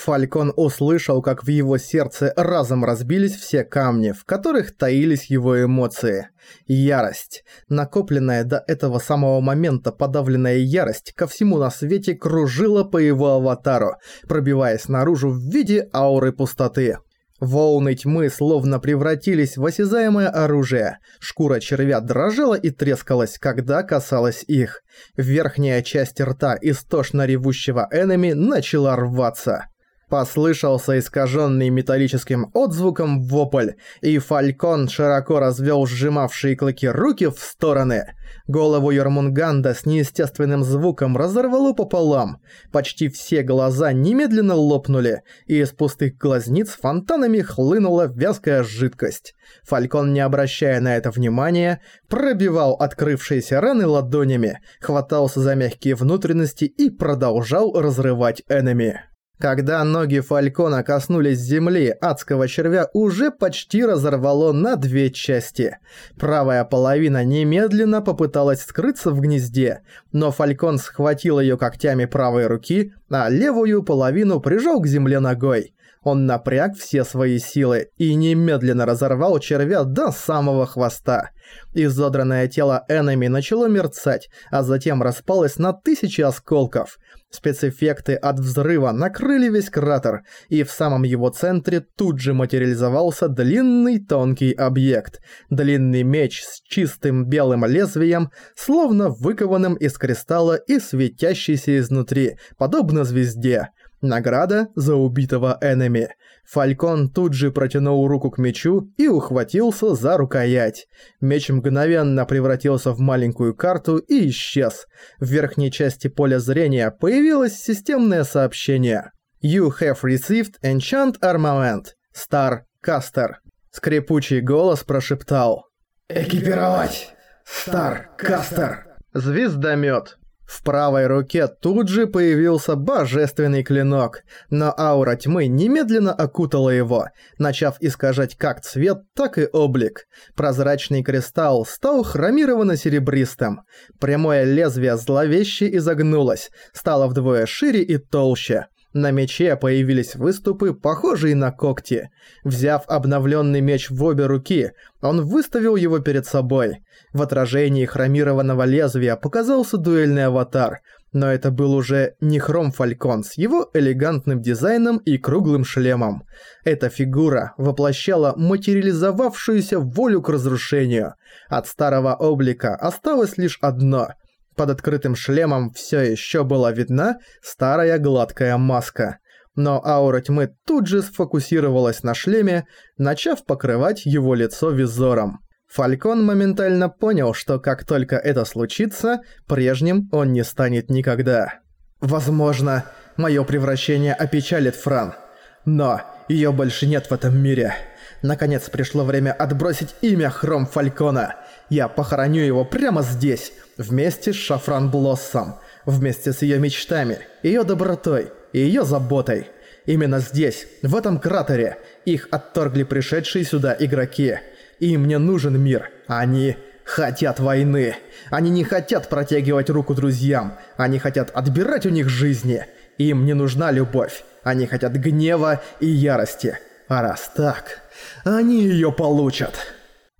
Фалькон услышал, как в его сердце разом разбились все камни, в которых таились его эмоции. Ярость. Накопленная до этого самого момента подавленная ярость ко всему на свете кружила по его аватару, пробиваясь наружу в виде ауры пустоты. Волны тьмы словно превратились в осязаемое оружие. Шкура червя дрожала и трескалась, когда касалась их. Верхняя часть рта истошно ревущего энеми начала рваться. Послышался искаженный металлическим отзвуком вопль, и Фалькон широко развел сжимавшие клыки руки в стороны. Голову Йормунганда с неестественным звуком разорвало пополам. Почти все глаза немедленно лопнули, и из пустых глазниц фонтанами хлынула вязкая жидкость. Фалькон, не обращая на это внимания, пробивал открывшиеся раны ладонями, хватался за мягкие внутренности и продолжал разрывать энеми. Когда ноги Фалькона коснулись земли, адского червя уже почти разорвало на две части. Правая половина немедленно попыталась скрыться в гнезде, но Фалькон схватил ее когтями правой руки, а левую половину прижал к земле ногой. Он напряг все свои силы и немедленно разорвал червя до самого хвоста. Изодранное тело Эннами начало мерцать, а затем распалось на тысячи осколков. Спецэффекты от взрыва накрыли весь кратер, и в самом его центре тут же материализовался длинный тонкий объект. Длинный меч с чистым белым лезвием, словно выкованным из кристалла и светящийся изнутри, подобно звезде. Награда за убитого энеми. Фалькон тут же протянул руку к мечу и ухватился за рукоять. Меч мгновенно превратился в маленькую карту и исчез. В верхней части поля зрения появилось системное сообщение. You have received enchant armament. Star Caster. Скрипучий голос прошептал. Экипировать! Стар Кастер! Звездомет. В правой руке тут же появился божественный клинок, но аура тьмы немедленно окутала его, начав искажать как цвет, так и облик. Прозрачный кристалл стал хромированно-серебристым. Прямое лезвие зловеще изогнулось, стало вдвое шире и толще. На мече появились выступы, похожие на когти. Взяв обновленный меч в обе руки, он выставил его перед собой. В отражении хромированного лезвия показался дуэльный аватар, но это был уже не Хром Фалькон с его элегантным дизайном и круглым шлемом. Эта фигура воплощала материализовавшуюся волю к разрушению. От старого облика осталось лишь одно – под открытым шлемом все еще была видна старая гладкая маска. Но аура тьмы тут же сфокусировалась на шлеме, начав покрывать его лицо визором. Фалькон моментально понял, что как только это случится, прежним он не станет никогда. «Возможно, мое превращение опечалит Фран. Но ее больше нет в этом мире. Наконец пришло время отбросить имя Хром Фалькона. Я похороню его прямо здесь, вместе с Шафран Блоссом, вместе с ее мечтами, ее добротой и ее заботой. Именно здесь, в этом кратере, их отторгли пришедшие сюда игроки. Им не нужен мир, они хотят войны. Они не хотят протягивать руку друзьям, они хотят отбирать у них жизни. Им не нужна любовь, они хотят гнева и ярости. А раз так, они ее получат.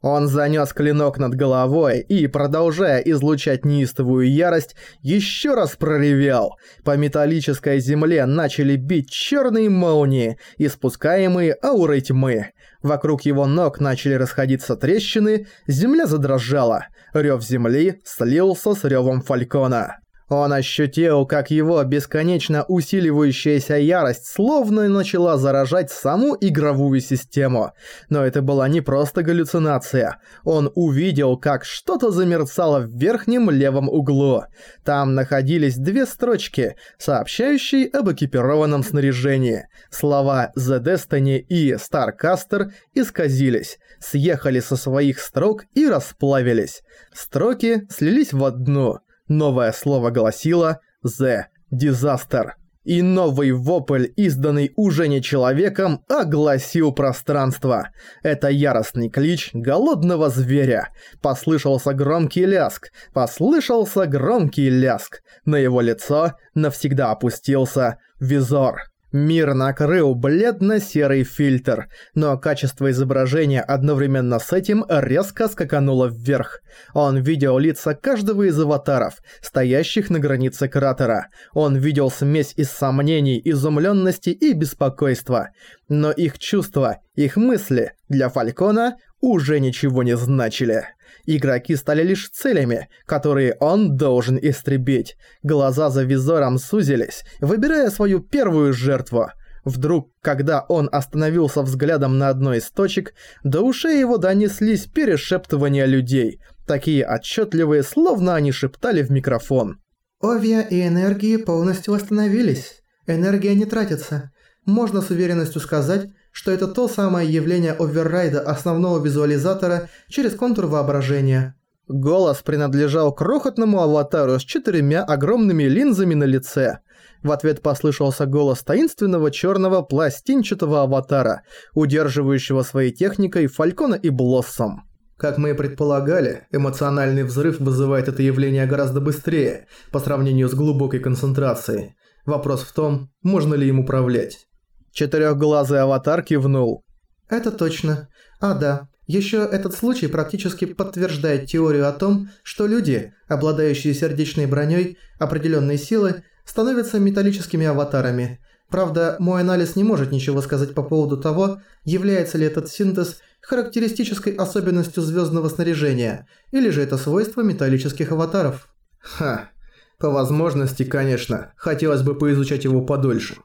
Он занёс клинок над головой и, продолжая излучать неистовую ярость, ещё раз проревел. По металлической земле начали бить чёрные молнии, испускаемые аурой тьмы. Вокруг его ног начали расходиться трещины, земля задрожала. Рёв земли слился с рёвом фалькона. Он ощутил, как его бесконечно усиливающаяся ярость словно начала заражать саму игровую систему. Но это была не просто галлюцинация. Он увидел, как что-то замерцало в верхнем левом углу. Там находились две строчки, сообщающие об экипированном снаряжении. Слова «The Destiny» и «Starcaster» исказились, съехали со своих строк и расплавились. Строки слились в одну – Новое слово гласило «The Disaster». И новый вопль, изданный уже не человеком, огласил пространство. Это яростный клич голодного зверя. Послышался громкий ляск. Послышался громкий ляск. На его лицо навсегда опустился визор. Мир накрыл бледно-серый фильтр, но качество изображения одновременно с этим резко скакануло вверх. Он видел лица каждого из аватаров, стоящих на границе кратера. Он видел смесь из сомнений, изумленности и беспокойства. Но их чувства, их мысли для Фалькона уже ничего не значили. Игроки стали лишь целями, которые он должен истребить. Глаза за визором сузились, выбирая свою первую жертву. Вдруг, когда он остановился взглядом на одной из точек, до ушей его донеслись перешептывания людей, такие отчетливые, словно они шептали в микрофон. «Овия и энергии полностью восстановились. Энергия не тратится. Можно с уверенностью сказать, что это то самое явление оверрайда основного визуализатора через контур воображения. Голос принадлежал крохотному аватару с четырьмя огромными линзами на лице. В ответ послышался голос таинственного черного пластинчатого аватара, удерживающего своей техникой Фалькона и Блоссом. Как мы и предполагали, эмоциональный взрыв вызывает это явление гораздо быстрее, по сравнению с глубокой концентрацией. Вопрос в том, можно ли им управлять. Четырехглазый аватар кивнул. Это точно. А да, еще этот случай практически подтверждает теорию о том, что люди, обладающие сердечной броней определенной силы, становятся металлическими аватарами. Правда, мой анализ не может ничего сказать по поводу того, является ли этот синтез характеристической особенностью звездного снаряжения, или же это свойство металлических аватаров. Ха, по возможности, конечно, хотелось бы поизучать его подольше.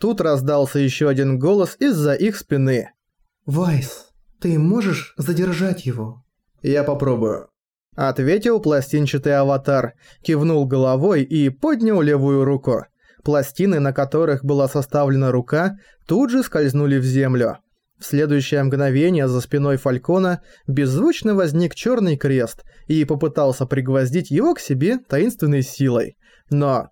Тут раздался еще один голос из-за их спины. «Вайс, ты можешь задержать его?» «Я попробую». Ответил пластинчатый аватар, кивнул головой и поднял левую руку. Пластины, на которых была составлена рука, тут же скользнули в землю. В следующее мгновение за спиной Фалькона беззвучно возник черный крест и попытался пригвоздить его к себе таинственной силой. Но...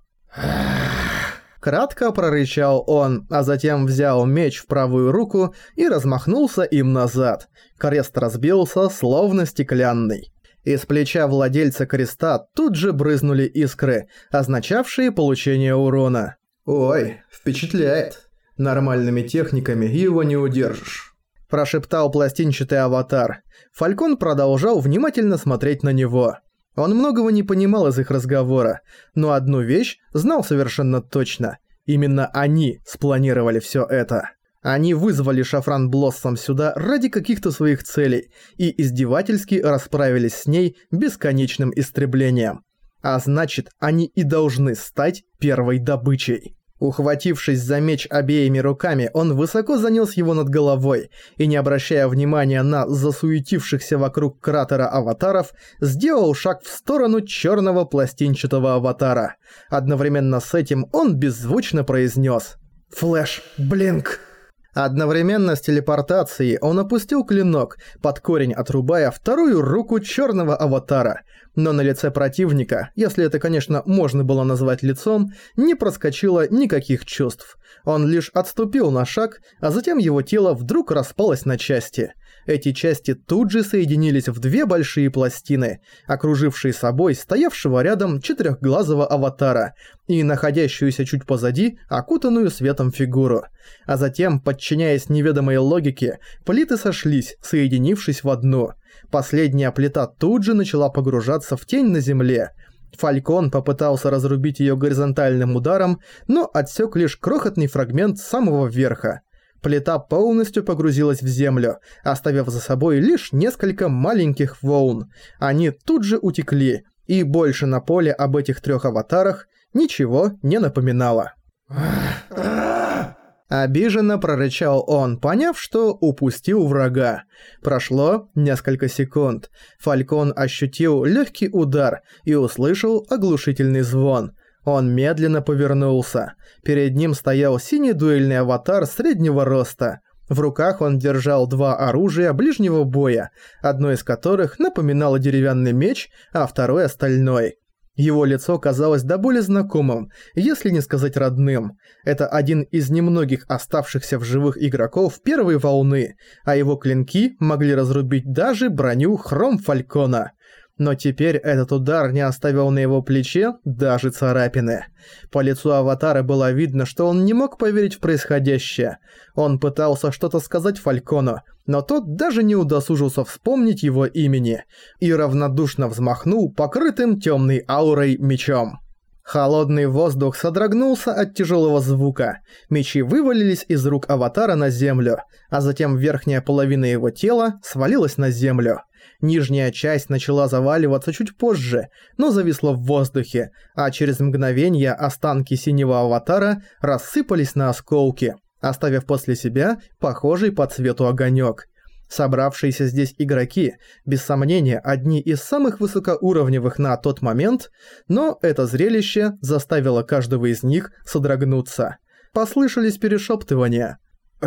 Кратко прорычал он, а затем взял меч в правую руку и размахнулся им назад. Крест разбился, словно стеклянный. Из плеча владельца креста тут же брызнули искры, означавшие получение урона. «Ой, впечатляет. Нормальными техниками его не удержишь», – прошептал пластинчатый аватар. Фалькон продолжал внимательно смотреть на него. Он многого не понимал из их разговора, но одну вещь знал совершенно точно. Именно они спланировали всё это. Они вызвали Шафран Блоссом сюда ради каких-то своих целей и издевательски расправились с ней бесконечным истреблением. А значит, они и должны стать первой добычей. Ухватившись за меч обеими руками, он высоко занес его над головой и, не обращая внимания на засуетившихся вокруг кратера аватаров, сделал шаг в сторону черного пластинчатого аватара. Одновременно с этим он беззвучно произнес «Флэш, блинк!». Одновременно с телепортацией он опустил клинок, под корень отрубая вторую руку черного аватара – но на лице противника, если это, конечно, можно было назвать лицом, не проскочило никаких чувств. Он лишь отступил на шаг, а затем его тело вдруг распалось на части. Эти части тут же соединились в две большие пластины, окружившие собой стоявшего рядом четырехглазого аватара и находящуюся чуть позади окутанную светом фигуру. А затем, подчиняясь неведомой логике, плиты сошлись, соединившись в одну – Последняя плита тут же начала погружаться в тень на земле. Фалькон попытался разрубить ее горизонтальным ударом, но отсек лишь крохотный фрагмент самого верха. Плита полностью погрузилась в землю, оставив за собой лишь несколько маленьких волн. Они тут же утекли, и больше на поле об этих трех аватарах ничего не напоминало. Обиженно прорычал он, поняв, что упустил врага. Прошло несколько секунд. Фалькон ощутил легкий удар и услышал оглушительный звон. Он медленно повернулся. Перед ним стоял синий дуэльный аватар среднего роста. В руках он держал два оружия ближнего боя, одно из которых напоминало деревянный меч, а второе стальной. Его лицо казалось до боли знакомым, если не сказать родным. Это один из немногих оставшихся в живых игроков первой волны, а его клинки могли разрубить даже броню Хром Фалькона. Но теперь этот удар не оставил на его плече даже царапины. По лицу Аватара было видно, что он не мог поверить в происходящее. Он пытался что-то сказать Фалькону, но тот даже не удосужился вспомнить его имени и равнодушно взмахнул покрытым темной аурой мечом. Холодный воздух содрогнулся от тяжелого звука. Мечи вывалились из рук Аватара на землю, а затем верхняя половина его тела свалилась на землю. Нижняя часть начала заваливаться чуть позже, но зависла в воздухе, а через мгновение останки синего аватара рассыпались на осколки, оставив после себя похожий по цвету огонек. Собравшиеся здесь игроки, без сомнения, одни из самых высокоуровневых на тот момент, но это зрелище заставило каждого из них содрогнуться. Послышались перешептывания.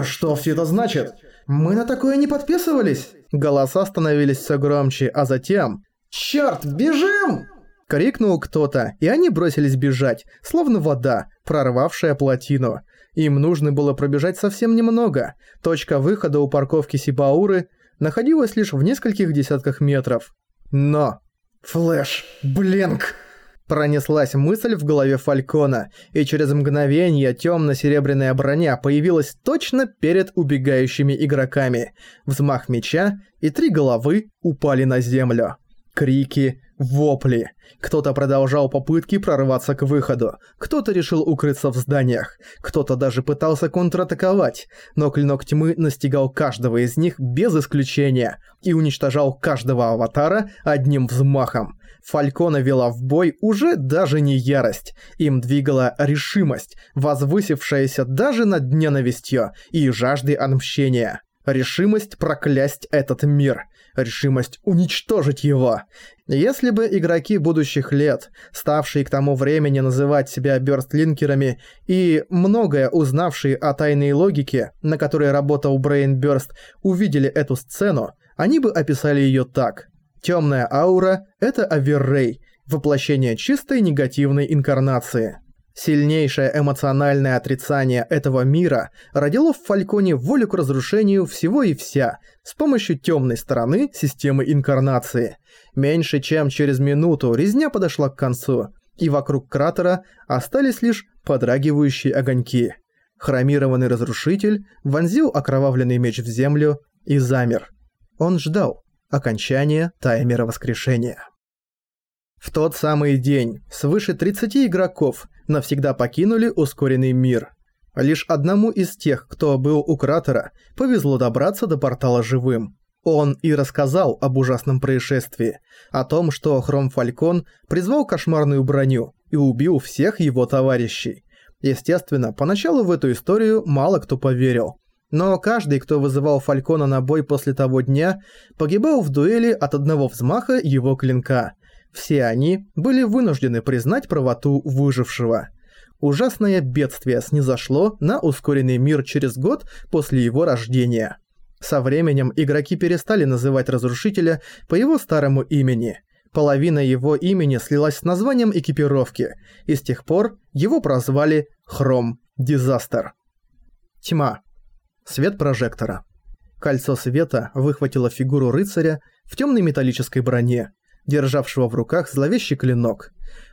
«Что все это значит? Мы на такое не подписывались!» Голоса становились все громче, а затем... «Чёрт, бежим!» Крикнул кто-то, и они бросились бежать, словно вода, прорвавшая плотину. Им нужно было пробежать совсем немного. Точка выхода у парковки Сибауры находилась лишь в нескольких десятках метров. Но... Флэш, блинк! Пронеслась мысль в голове Фалькона, и через мгновение темно-серебряная броня появилась точно перед убегающими игроками. Взмах меча, и три головы упали на землю. Крики, вопли. Кто-то продолжал попытки прорваться к выходу, кто-то решил укрыться в зданиях, кто-то даже пытался контратаковать, но клинок тьмы настигал каждого из них без исключения и уничтожал каждого аватара одним взмахом. Фалькона вела в бой уже даже не ярость, им двигала решимость, возвысившаяся даже над ненавистью и жаждой отмщения. Решимость проклясть этот мир. Решимость уничтожить его. Если бы игроки будущих лет, ставшие к тому времени называть себя бёрстлинкерами и многое узнавшие о тайной логике, на которой работал Брейнбёрст, увидели эту сцену, они бы описали её так. Темная аура – это Аверрей, воплощение чистой негативной инкарнации. Сильнейшее эмоциональное отрицание этого мира родило в Фальконе волю к разрушению всего и вся с помощью темной стороны системы инкарнации. Меньше чем через минуту резня подошла к концу, и вокруг кратера остались лишь подрагивающие огоньки. Хромированный разрушитель вонзил окровавленный меч в землю и замер. Он ждал окончания таймера воскрешения. В тот самый день свыше 30 игроков навсегда покинули ускоренный мир. Лишь одному из тех, кто был у кратера, повезло добраться до портала живым. Он и рассказал об ужасном происшествии, о том, что Хром Фалькон призвал кошмарную броню и убил всех его товарищей. Естественно, поначалу в эту историю мало кто поверил. Но каждый, кто вызывал Фалькона на бой после того дня, погибал в дуэли от одного взмаха его клинка – все они были вынуждены признать правоту выжившего. Ужасное бедствие снизошло на ускоренный мир через год после его рождения. Со временем игроки перестали называть Разрушителя по его старому имени. Половина его имени слилась с названием экипировки, и с тех пор его прозвали Хром Дизастер. Тьма. Свет прожектора. Кольцо света выхватило фигуру рыцаря в темной металлической броне державшего в руках зловещий клинок.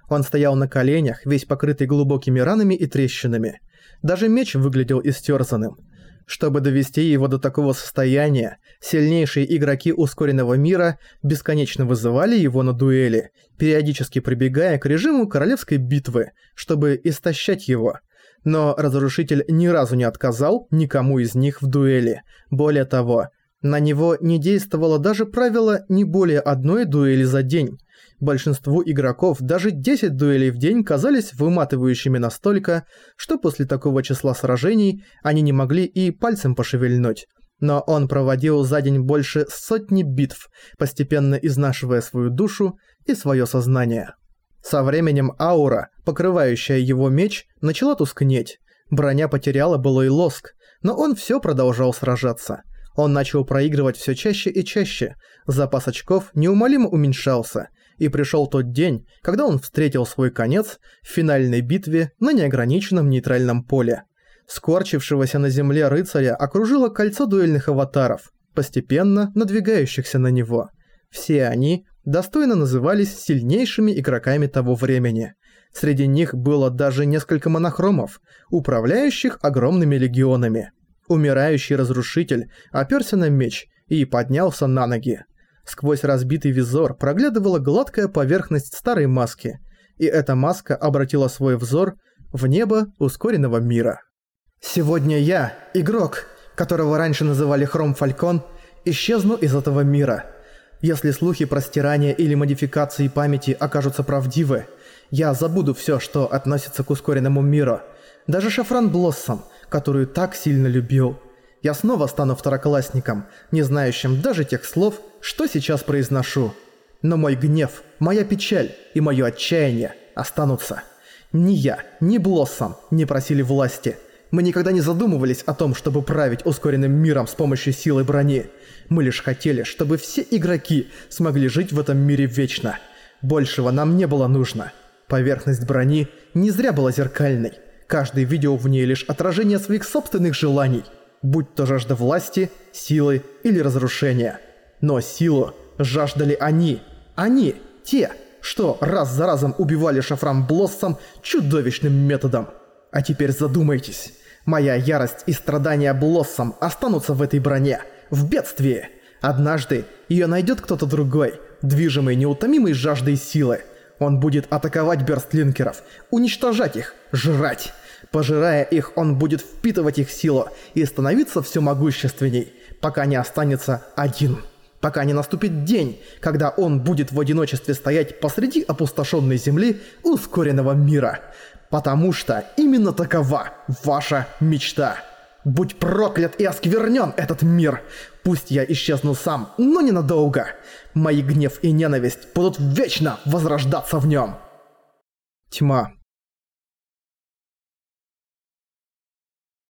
Он стоял на коленях, весь покрытый глубокими ранами и трещинами. Даже меч выглядел истерзанным. Чтобы довести его до такого состояния, сильнейшие игроки ускоренного мира бесконечно вызывали его на дуэли, периодически прибегая к режиму королевской битвы, чтобы истощать его. Но Разрушитель ни разу не отказал никому из них в дуэли. Более того, на него не действовало даже правило не более одной дуэли за день. Большинству игроков даже 10 дуэлей в день казались выматывающими настолько, что после такого числа сражений они не могли и пальцем пошевельнуть. Но он проводил за день больше сотни битв, постепенно изнашивая свою душу и свое сознание. Со временем аура, покрывающая его меч, начала тускнеть. Броня потеряла былой лоск, но он все продолжал сражаться – он начал проигрывать все чаще и чаще, запас очков неумолимо уменьшался, и пришел тот день, когда он встретил свой конец в финальной битве на неограниченном нейтральном поле. Скорчившегося на земле рыцаря окружило кольцо дуэльных аватаров, постепенно надвигающихся на него. Все они достойно назывались сильнейшими игроками того времени. Среди них было даже несколько монохромов, управляющих огромными легионами. Умирающий разрушитель оперся на меч и поднялся на ноги. Сквозь разбитый визор проглядывала гладкая поверхность старой маски, и эта маска обратила свой взор в небо ускоренного мира. «Сегодня я, игрок, которого раньше называли Хром Фалькон, исчезну из этого мира. Если слухи про стирание или модификации памяти окажутся правдивы, я забуду все, что относится к ускоренному миру. Даже Шафран Блоссом, которую так сильно любил. Я снова стану второклассником, не знающим даже тех слов, что сейчас произношу. Но мой гнев, моя печаль и мое отчаяние останутся. Ни я, ни Блоссом не просили власти. Мы никогда не задумывались о том, чтобы править ускоренным миром с помощью силы брони. Мы лишь хотели, чтобы все игроки смогли жить в этом мире вечно. Большего нам не было нужно. Поверхность брони не зря была зеркальной. Каждый видел в ней лишь отражение своих собственных желаний, будь то жажда власти, силы или разрушения. Но силу жаждали они. Они, те, что раз за разом убивали Шафрам Блоссом чудовищным методом. А теперь задумайтесь. Моя ярость и страдания Блоссом останутся в этой броне, в бедствии. Однажды ее найдет кто-то другой, движимый неутомимой жаждой силы. Он будет атаковать бёрстлинкеров, уничтожать их, жрать. Пожирая их, он будет впитывать их силу и становиться все могущественней, пока не останется один. Пока не наступит день, когда он будет в одиночестве стоять посреди опустошенной земли ускоренного мира. Потому что именно такова ваша мечта. Будь проклят и осквернен этот мир. Пусть я исчезну сам, но ненадолго. Мои гнев и ненависть будут вечно возрождаться в нем. Тьма.